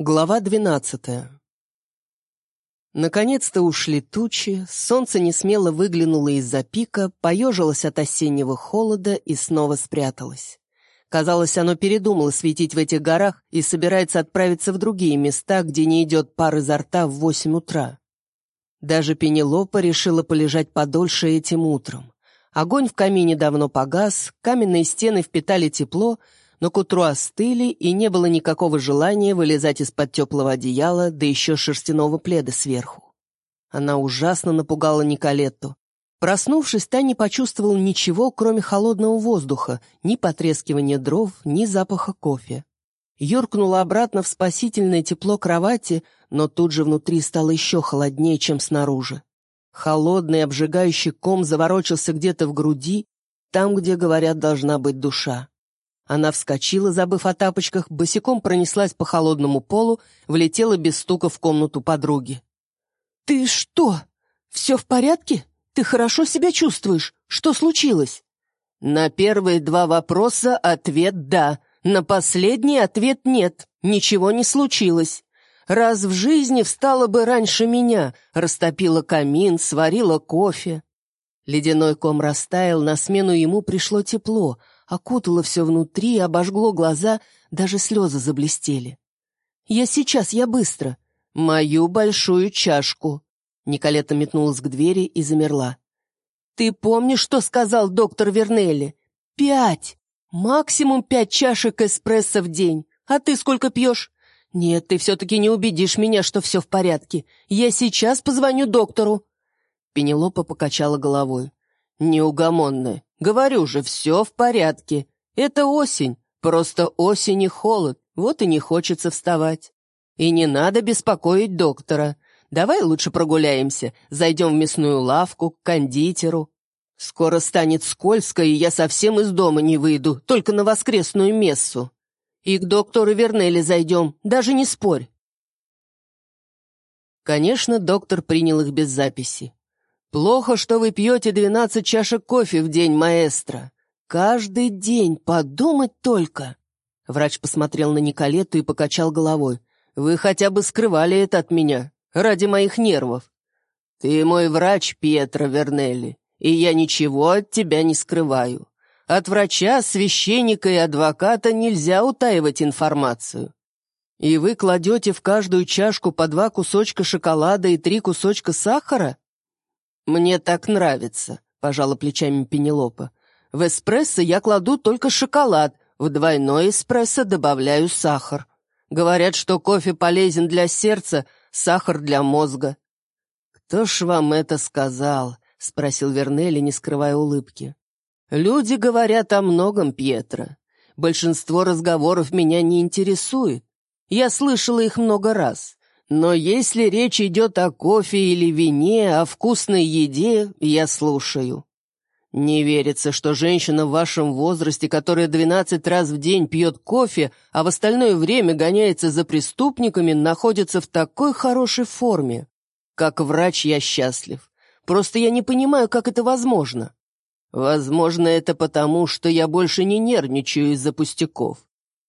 Глава двенадцатая. Наконец-то ушли тучи, солнце несмело выглянуло из-за пика, поежилось от осеннего холода и снова спряталось. Казалось, оно передумало светить в этих горах и собирается отправиться в другие места, где не идет пар изо рта в восемь утра. Даже Пенелопа решила полежать подольше этим утром. Огонь в камине давно погас, каменные стены впитали тепло, но к утру остыли, и не было никакого желания вылезать из-под теплого одеяла, да еще шерстяного пледа сверху. Она ужасно напугала Николетту. Проснувшись, та не почувствовала ничего, кроме холодного воздуха, ни потрескивания дров, ни запаха кофе. Юркнула обратно в спасительное тепло кровати, но тут же внутри стало еще холоднее, чем снаружи. Холодный обжигающий ком заворочился где-то в груди, там, где, говорят, должна быть душа. Она вскочила, забыв о тапочках, босиком пронеслась по холодному полу, влетела без стука в комнату подруги. «Ты что? Все в порядке? Ты хорошо себя чувствуешь? Что случилось?» На первые два вопроса ответ «да», на последний ответ «нет». Ничего не случилось. Раз в жизни встала бы раньше меня, растопила камин, сварила кофе. Ледяной ком растаял, на смену ему пришло тепло — окутало все внутри, обожгло глаза, даже слезы заблестели. «Я сейчас, я быстро!» «Мою большую чашку!» Николета метнулась к двери и замерла. «Ты помнишь, что сказал доктор Вернелли? Пять! Максимум пять чашек эспрессо в день. А ты сколько пьешь?» «Нет, ты все-таки не убедишь меня, что все в порядке. Я сейчас позвоню доктору». Пенелопа покачала головой. «Неугомонная. Говорю же, все в порядке. Это осень, просто осень и холод, вот и не хочется вставать. И не надо беспокоить доктора. Давай лучше прогуляемся, зайдем в мясную лавку, к кондитеру. Скоро станет скользко, и я совсем из дома не выйду, только на воскресную мессу. И к доктору Вернелли зайдем, даже не спорь. Конечно, доктор принял их без записи. «Плохо, что вы пьете двенадцать чашек кофе в день, маэстро. Каждый день, подумать только!» Врач посмотрел на Николетту и покачал головой. «Вы хотя бы скрывали это от меня, ради моих нервов. Ты мой врач, Пьетро Вернелли, и я ничего от тебя не скрываю. От врача, священника и адвоката нельзя утаивать информацию. И вы кладете в каждую чашку по два кусочка шоколада и три кусочка сахара? «Мне так нравится», — пожала плечами Пенелопа. «В эспрессо я кладу только шоколад, в двойной эспрессо добавляю сахар. Говорят, что кофе полезен для сердца, сахар для мозга». «Кто ж вам это сказал?» — спросил Вернелли, не скрывая улыбки. «Люди говорят о многом, Пьетро. Большинство разговоров меня не интересует. Я слышала их много раз. Но если речь идет о кофе или вине, о вкусной еде, я слушаю. Не верится, что женщина в вашем возрасте, которая 12 раз в день пьет кофе, а в остальное время гоняется за преступниками, находится в такой хорошей форме. Как врач я счастлив. Просто я не понимаю, как это возможно. Возможно, это потому, что я больше не нервничаю из-за пустяков.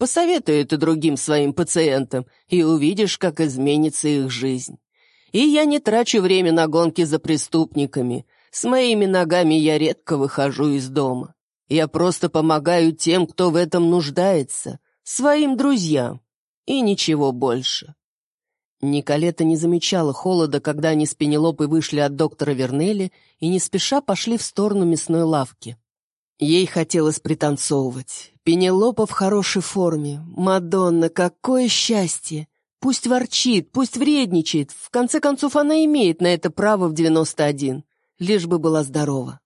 Посоветуй это другим своим пациентам, и увидишь, как изменится их жизнь. И я не трачу время на гонки за преступниками. С моими ногами я редко выхожу из дома. Я просто помогаю тем, кто в этом нуждается, своим друзьям, и ничего больше. Николета не замечала холода, когда они с Пенелопой вышли от доктора Вернелли и не спеша пошли в сторону мясной лавки. Ей хотелось пританцовывать. Пенелопа в хорошей форме. Мадонна, какое счастье! Пусть ворчит, пусть вредничает. В конце концов, она имеет на это право в 91. Лишь бы была здорова.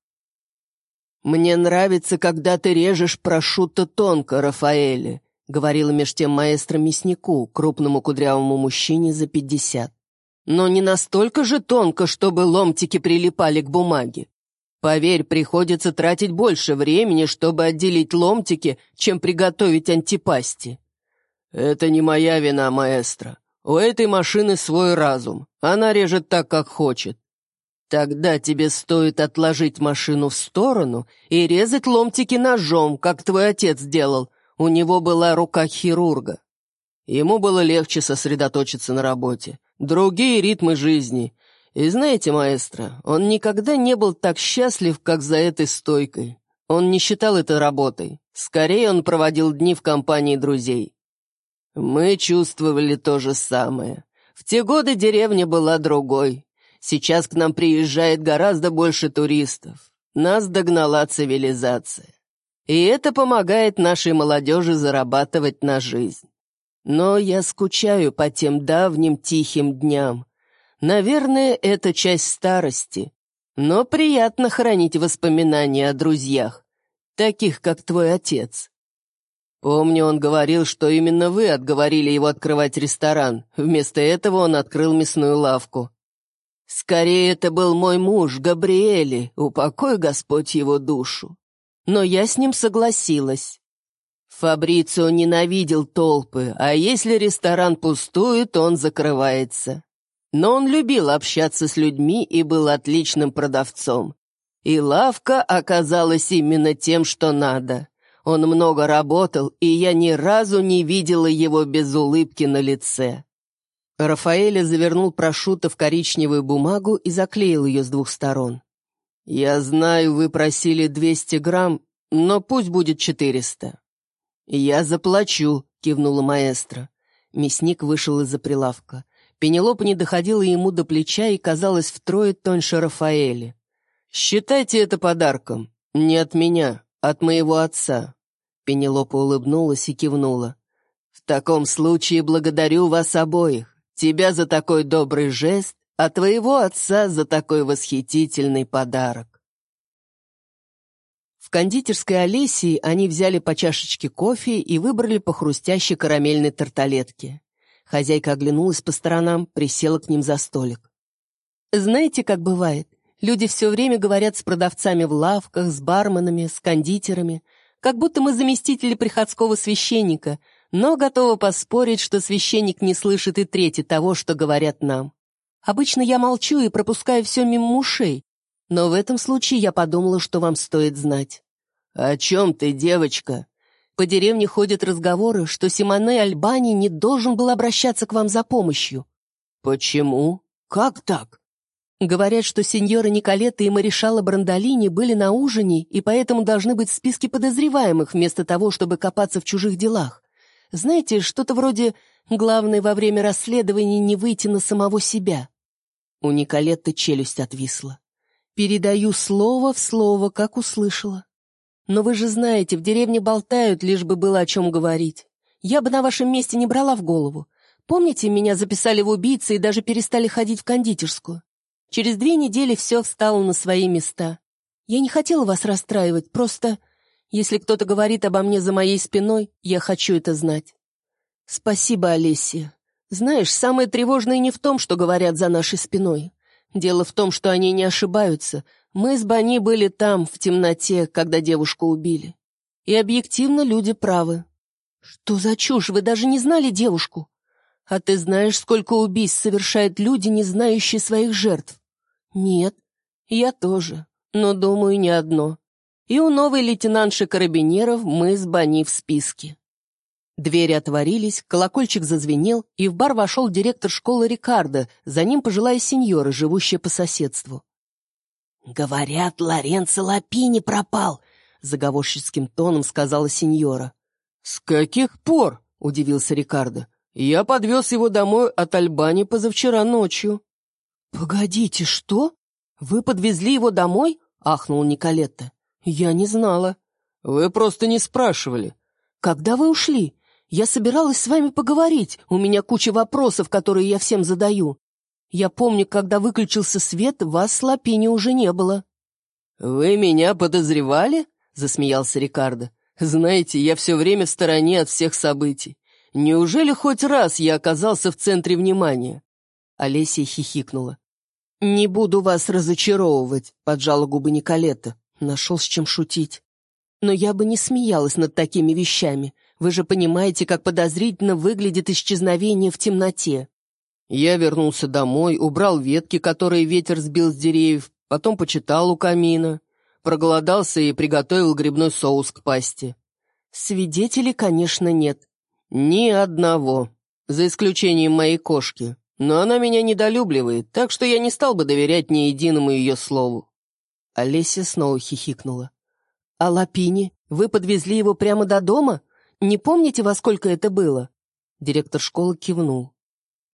«Мне нравится, когда ты режешь прошутто тонко, Рафаэле», говорила меж тем маэстро мяснику, крупному кудрявому мужчине за пятьдесят. «Но не настолько же тонко, чтобы ломтики прилипали к бумаге. Поверь, приходится тратить больше времени, чтобы отделить ломтики, чем приготовить антипасти. Это не моя вина, маэстро. У этой машины свой разум. Она режет так, как хочет. Тогда тебе стоит отложить машину в сторону и резать ломтики ножом, как твой отец делал. У него была рука хирурга. Ему было легче сосредоточиться на работе. Другие ритмы жизни. И знаете, маэстро, он никогда не был так счастлив, как за этой стойкой. Он не считал это работой. Скорее, он проводил дни в компании друзей. Мы чувствовали то же самое. В те годы деревня была другой. Сейчас к нам приезжает гораздо больше туристов. Нас догнала цивилизация. И это помогает нашей молодежи зарабатывать на жизнь. Но я скучаю по тем давним тихим дням. Наверное, это часть старости. Но приятно хранить воспоминания о друзьях, таких, как твой отец. Помню, он говорил, что именно вы отговорили его открывать ресторан. Вместо этого он открыл мясную лавку. Скорее, это был мой муж, Габриэли, упокой Господь его душу. Но я с ним согласилась. Фабрицио ненавидел толпы, а если ресторан пустует, он закрывается. Но он любил общаться с людьми и был отличным продавцом. И лавка оказалась именно тем, что надо. Он много работал, и я ни разу не видела его без улыбки на лице. Рафаэля завернул прошутто в коричневую бумагу и заклеил ее с двух сторон. «Я знаю, вы просили 200 грамм, но пусть будет 400». «Я заплачу», — кивнула маэстро. Мясник вышел из-за прилавка. Пенелопа не доходила ему до плеча и казалась втрое тоньше Рафаэли. «Считайте это подарком. Не от меня, от моего отца». Пенелопа улыбнулась и кивнула. «В таком случае благодарю вас обоих. Тебя за такой добрый жест, а твоего отца за такой восхитительный подарок». В кондитерской Олесии они взяли по чашечке кофе и выбрали по хрустящей карамельной тарталетке. Хозяйка оглянулась по сторонам, присела к ним за столик. «Знаете, как бывает? Люди все время говорят с продавцами в лавках, с барменами, с кондитерами, как будто мы заместители приходского священника, но готова поспорить, что священник не слышит и трети того, что говорят нам. Обычно я молчу и пропускаю все мимо ушей, но в этом случае я подумала, что вам стоит знать. «О чем ты, девочка?» По деревне ходят разговоры, что Симоне Альбани не должен был обращаться к вам за помощью. Почему? Как так? Говорят, что сеньора Николетта и Маришала Брандолини были на ужине и поэтому должны быть в списке подозреваемых вместо того, чтобы копаться в чужих делах. Знаете, что-то вроде «главное во время расследования не выйти на самого себя». У Николетты челюсть отвисла. Передаю слово в слово, как услышала. Но вы же знаете, в деревне болтают, лишь бы было о чем говорить. Я бы на вашем месте не брала в голову. Помните, меня записали в убийцы и даже перестали ходить в кондитерскую? Через две недели все встало на свои места. Я не хотела вас расстраивать, просто... Если кто-то говорит обо мне за моей спиной, я хочу это знать. Спасибо, Олеся. Знаешь, самое тревожное не в том, что говорят за нашей спиной. Дело в том, что они не ошибаются, мы с Бани были там, в темноте, когда девушку убили. И объективно люди правы. Что за чушь, вы даже не знали девушку? А ты знаешь, сколько убийств совершают люди, не знающие своих жертв? Нет, я тоже, но, думаю, не одно. И у новой лейтенантши карабинеров мы с Бани в списке. Двери отворились, колокольчик зазвенел, и в бар вошел директор школы Рикардо, за ним пожилая сеньора, живущая по соседству. «Говорят, Лоренцо Лапини пропал», — заговорщицким тоном сказала сеньора. «С каких пор?» — удивился Рикардо. «Я подвез его домой от Альбани позавчера ночью». «Погодите, что? Вы подвезли его домой?» — ахнул Николетта. «Я не знала». «Вы просто не спрашивали». «Когда вы ушли? Я собиралась с вами поговорить. У меня куча вопросов, которые я всем задаю. Я помню, когда выключился свет, вас с Лапини уже не было». «Вы меня подозревали?» — засмеялся Рикардо. «Знаете, я все время в стороне от всех событий. Неужели хоть раз я оказался в центре внимания?» Олеся хихикнула. «Не буду вас разочаровывать», — поджала губы Николета. Нашел с чем шутить. «Но я бы не смеялась над такими вещами. Вы же понимаете, как подозрительно выглядит исчезновение в темноте». Я вернулся домой, убрал ветки, которые ветер сбил с деревьев, потом почитал у камина, проголодался и приготовил грибной соус к пасте. Свидетелей, конечно, нет. Ни одного. за исключением моей кошки, но она меня недолюбливает, так что я не стал бы доверять ни единому ее слову». Олеся снова хихикнула. «А Лапини? Вы подвезли его прямо до дома? Не помните, во сколько это было?» Директор школы кивнул.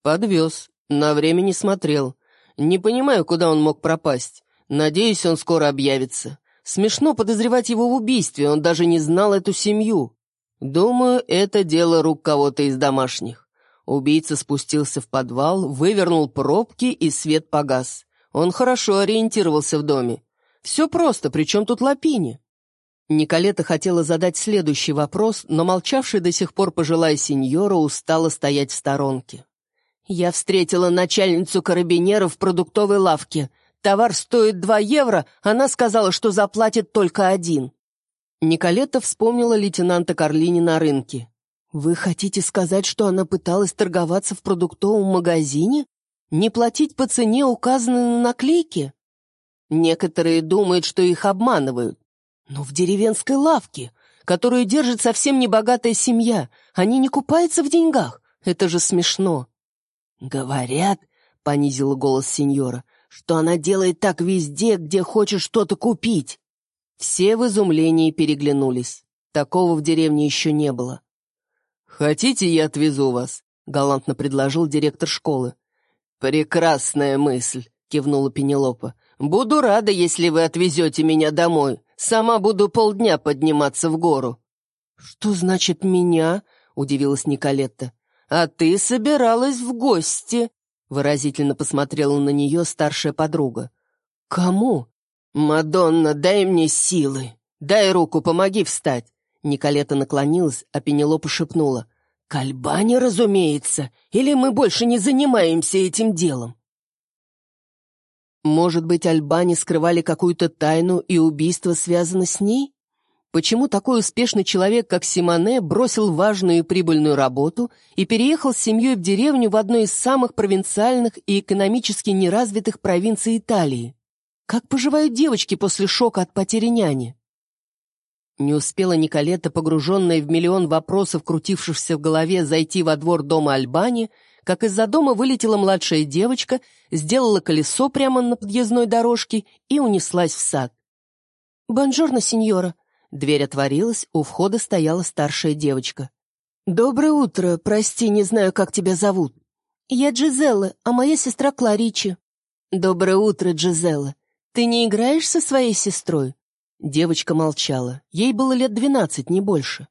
«Подвез. На время не смотрел. Не понимаю, куда он мог пропасть. Надеюсь, он скоро объявится. Смешно подозревать его в убийстве, он даже не знал эту семью. Думаю, это дело рук кого-то из домашних. Убийца спустился в подвал, вывернул пробки, и свет погас. Он хорошо ориентировался в доме. Все просто, причем тут Лапини? Николета хотела задать следующий вопрос, но молчавшая до сих пор пожилая сеньора устала стоять в сторонке. «Я встретила начальницу карабинеров в продуктовой лавке. Товар стоит два евро, она сказала, что заплатит только один». Николета вспомнила лейтенанта Карлини на рынке. «Вы хотите сказать, что она пыталась торговаться в продуктовом магазине? Не платить по цене, указанной на наклейке?» Некоторые думают, что их обманывают. Но в деревенской лавке, которую держит совсем небогатая семья, они не купаются в деньгах. Это же смешно. «Говорят», — понизила голос сеньора, «что она делает так везде, где хочет что-то купить». Все в изумлении переглянулись. Такого в деревне еще не было. «Хотите, я отвезу вас?» — галантно предложил директор школы. «Прекрасная мысль», — кивнула Пенелопа. «Буду рада, если вы отвезете меня домой. Сама буду полдня подниматься в гору». «Что значит меня?» — удивилась Николетта. «А ты собиралась в гости», — выразительно посмотрела на нее старшая подруга. «Кому?» «Мадонна, дай мне силы. Дай руку, помоги встать». Николета наклонилась, а Пенелопа шепнула. «К Альбане, разумеется, или мы больше не занимаемся этим делом?» Может быть, Альбани скрывали какую-то тайну, и убийство связано с ней? Почему такой успешный человек, как Симоне, бросил важную и прибыльную работу и переехал с семьей в деревню в одной из самых провинциальных и экономически неразвитых провинций Италии? Как поживают девочки после шока от потери няни? Не успела Николета, погруженная в миллион вопросов, крутившихся в голове, зайти во двор дома Альбани, как из-за дома вылетела младшая девочка, сделала колесо прямо на подъездной дорожке и унеслась в сад. «Бонжорно, сеньора!» Дверь отворилась, у входа стояла старшая девочка. «Доброе утро, прости, не знаю, как тебя зовут». «Я Джизелла, а моя сестра Кларичи». «Доброе утро, Джизелла. Ты не играешь со своей сестрой?» Девочка молчала. Ей было лет двенадцать, не больше.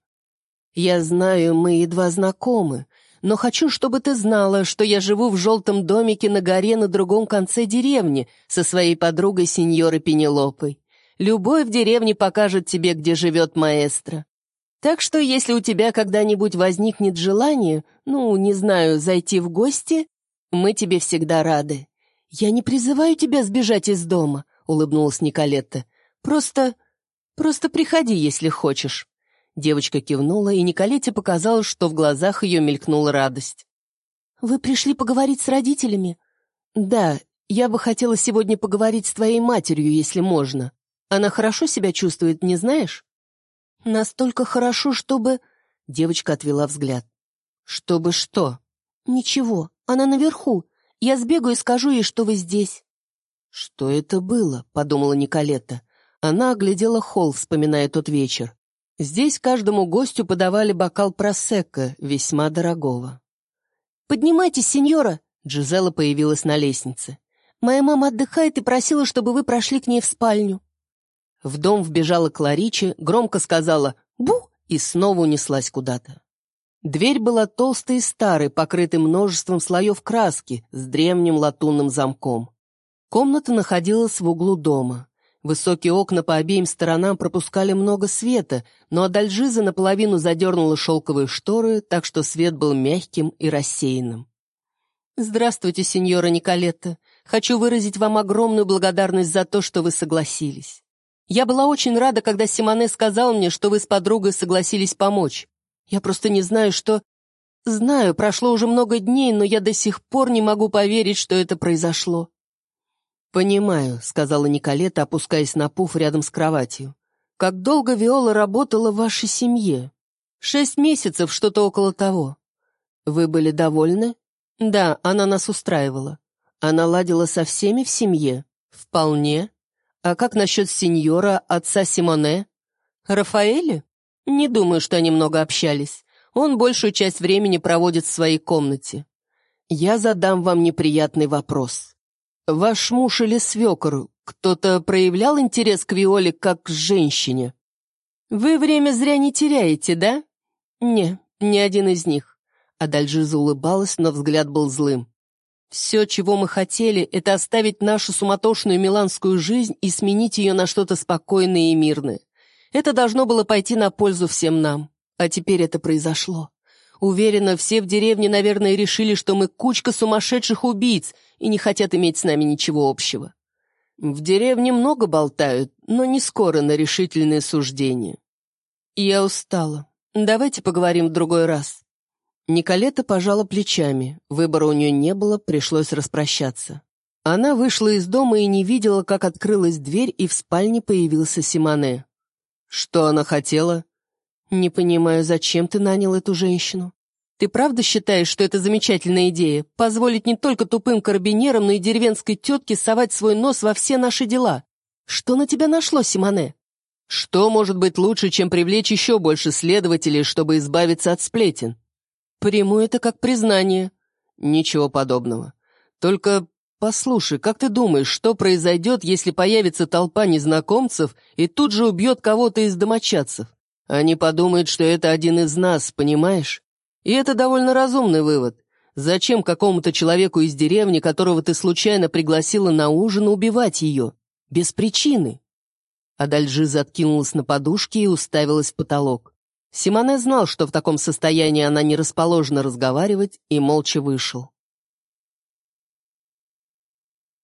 «Я знаю, мы едва знакомы, но хочу, чтобы ты знала, что я живу в желтом домике на горе на другом конце деревни со своей подругой сеньорой Пенелопой. Любой в деревне покажет тебе, где живет маэстро. Так что, если у тебя когда-нибудь возникнет желание, ну, не знаю, зайти в гости, мы тебе всегда рады. Я не призываю тебя сбежать из дома, улыбнулась Николетта. Просто... просто приходи, если хочешь. Девочка кивнула, и Николете показалось, что в глазах ее мелькнула радость. «Вы пришли поговорить с родителями?» «Да, я бы хотела сегодня поговорить с твоей матерью, если можно. Она хорошо себя чувствует, не знаешь?» «Настолько хорошо, чтобы...» Девочка отвела взгляд. «Чтобы что?» «Ничего, она наверху. Я сбегаю и скажу ей, что вы здесь». «Что это было?» — подумала Николета. Она оглядела холл, вспоминая тот вечер. Здесь каждому гостю подавали бокал просекко, весьма дорогого. «Поднимайтесь, сеньора!» Джизела появилась на лестнице. «Моя мама отдыхает и просила, чтобы вы прошли к ней в спальню». В дом вбежала Кларичи, громко сказала «Бу!» и снова унеслась куда-то. Дверь была толстой и старой, покрытой множеством слоев краски, с древним латунным замком. Комната находилась в углу дома. Высокие окна по обеим сторонам пропускали много света, но Адальжиза наполовину задернула шелковые шторы, так что свет был мягким и рассеянным. «Здравствуйте, сеньора Николетта. Хочу выразить вам огромную благодарность за то, что вы согласились. Я была очень рада, когда Симоне сказал мне, что вы с подругой согласились помочь. Я просто не знаю, что... Знаю, прошло уже много дней, но я до сих пор не могу поверить, что это произошло. «Понимаю», — сказала Николета, опускаясь на пуф рядом с кроватью. «Как долго Виола работала в вашей семье?» «Шесть месяцев, что-то около того». Вы были довольны? Да, она нас устраивала. Она ладила со всеми в семье? Вполне. А как насчет сеньора, отца Симоне? Рафаэля? Не думаю, что они много общались. Он большую часть времени проводит в своей комнате. Я задам вам неприятный вопрос. Ваш муж или свекор, кто-то проявлял интерес к Виоле как к женщине? Вы время зря не теряете, да? Не, ни один из них. Адальжиза улыбалась, но взгляд был злым. Все, чего мы хотели, это оставить нашу суматошную миланскую жизнь и сменить ее на что-то спокойное и мирное. Это должно было пойти на пользу всем нам. А теперь это произошло. Уверена, все в деревне, наверное, решили, что мы кучка сумасшедших убийц и не хотят иметь с нами ничего общего. В деревне много болтают, но не скоро на решительные суждения. Я устала. Давайте поговорим в другой раз. Николета пожала плечами. Выбора у нее не было, пришлось распрощаться. Она вышла из дома и не видела, как открылась дверь, и в спальне появился Симоне. «Что она хотела?» «Не понимаю, зачем ты нанял эту женщину? Ты правда считаешь, что это замечательная идея? Позволить не только тупым карабинерам, но и деревенской тетке совать свой нос во все наши дела? Что на тебя нашло, Симоне?» «Что может быть лучше, чем привлечь еще больше следователей, чтобы избавиться от сплетен?» «Приму это как признание». «Ничего подобного. Только «Послушай, как ты думаешь, что произойдет, если появится толпа незнакомцев и тут же убьет кого-то из домочадцев? Они подумают, что это один из нас, понимаешь? И это довольно разумный вывод. Зачем какому-то человеку из деревни, которого ты случайно пригласила на ужин, убивать ее? Без причины». Адальжи заткинулась на подушке и уставилась в потолок. Симоне знал, что в таком состоянии она не расположена разговаривать, и молча вышел.